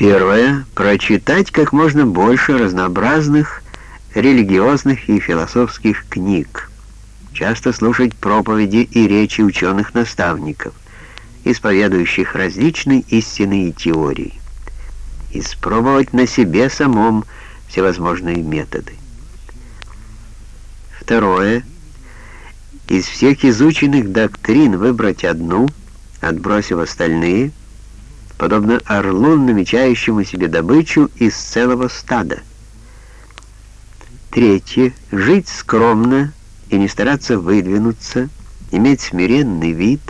Первое. Прочитать как можно больше разнообразных религиозных и философских книг. Часто слушать проповеди и речи ученых-наставников, исповедующих различные истины и теории. Испробовать на себе самом всевозможные методы. Второе. Из всех изученных доктрин выбрать одну, отбросив остальные, подобно орлу, намечающему себе добычу из целого стада. Третье. Жить скромно и не стараться выдвинуться, иметь смиренный вид,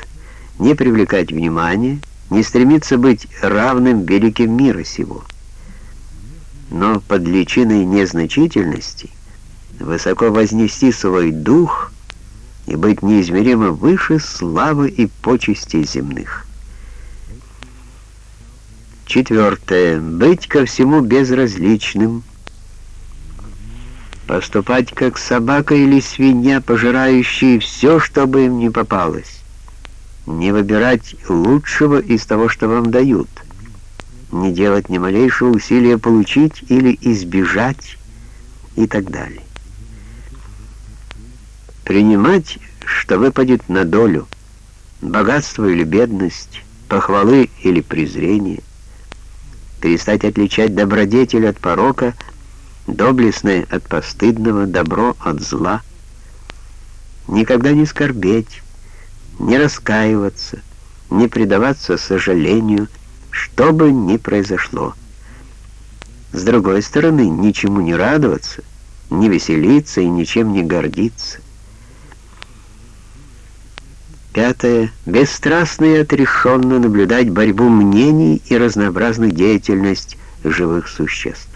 не привлекать внимания, не стремиться быть равным великим мира сего. Но под личиной незначительности высоко вознести свой дух и быть неизмеримо выше славы и почестей земных. Четвертое. Быть ко всему безразличным. Поступать как собака или свинья, пожирающие все, что бы им не попалось. Не выбирать лучшего из того, что вам дают. Не делать ни малейшего усилия получить или избежать и так далее. Принимать, что выпадет на долю, богатство или бедность, похвалы или презрение перестать отличать добродетель от порока, доблестное от постыдного, добро от зла, никогда не скорбеть, не раскаиваться, не предаваться сожалению, что бы ни произошло. С другой стороны, ничему не радоваться, не веселиться и ничем не гордиться. Пятое. Бесстрастно и отрешенно наблюдать борьбу мнений и разнообразную деятельность живых существ.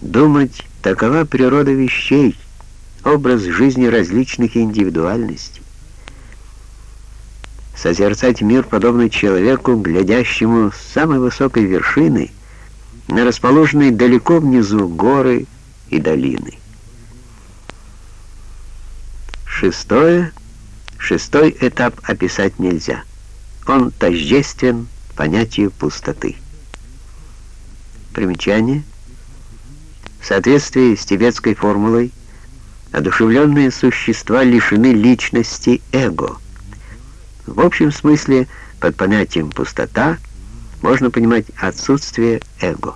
Думать, такова природа вещей, образ жизни различных индивидуальностей. Созерцать мир подобно человеку, глядящему с самой высокой вершины на расположенные далеко внизу горы и долины. Шестое — Шестой этап описать нельзя. Он тождествен понятию пустоты. Примечание. В соответствии с тибетской формулой, одушевленные существа лишены личности эго. В общем смысле, под понятием «пустота» можно понимать отсутствие эго.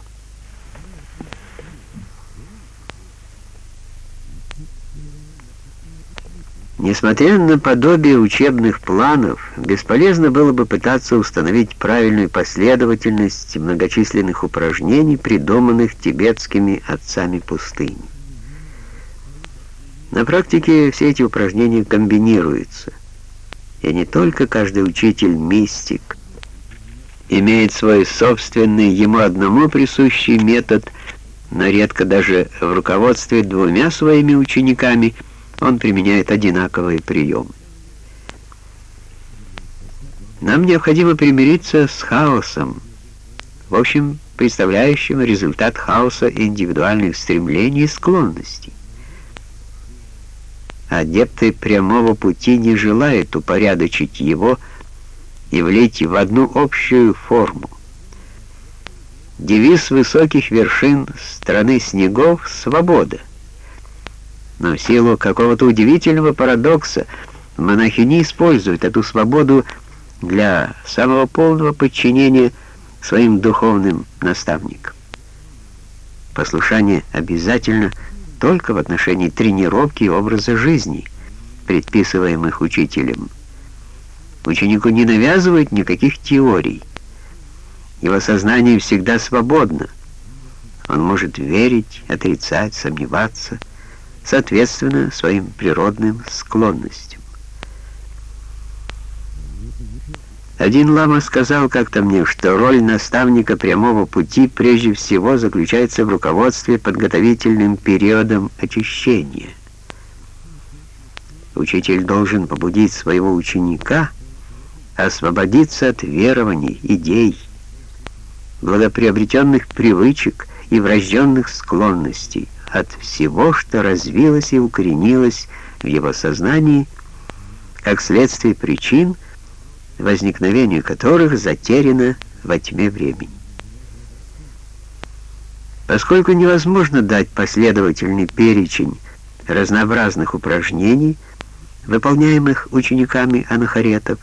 Несмотря на подобие учебных планов, бесполезно было бы пытаться установить правильную последовательность многочисленных упражнений, придуманных тибетскими отцами пустыни. На практике все эти упражнения комбинируются, и не только каждый учитель-мистик имеет свой собственный, ему одному присущий метод, но редко даже в руководстве двумя своими учениками – он применяет одинаковые приемы. Нам необходимо примириться с хаосом, в общем, представляющим результат хаоса индивидуальных стремлений и склонностей. Адепты прямого пути не желают упорядочить его и влить в одну общую форму. Девиз высоких вершин страны снегов — свобода. Но в силу какого-то удивительного парадокса монахи не используют эту свободу для самого полного подчинения своим духовным наставникам. Послушание обязательно только в отношении тренировки и образа жизни, предписываемых учителем. Ученику не навязывают никаких теорий. Его сознание всегда свободно. Он может верить, отрицать, сомневаться, соответственно своим природным склонностям. Один лама сказал как-то мне, что роль наставника прямого пути прежде всего заключается в руководстве подготовительным периодом очищения. Учитель должен побудить своего ученика освободиться от верований, идей, благоприобретенных привычек и врожденных склонностей, от всего, что развилось и укоренилось в его сознании, как следствие причин, возникновение которых затеряно во тьме времени. Поскольку невозможно дать последовательный перечень разнообразных упражнений, выполняемых учениками анахаретов,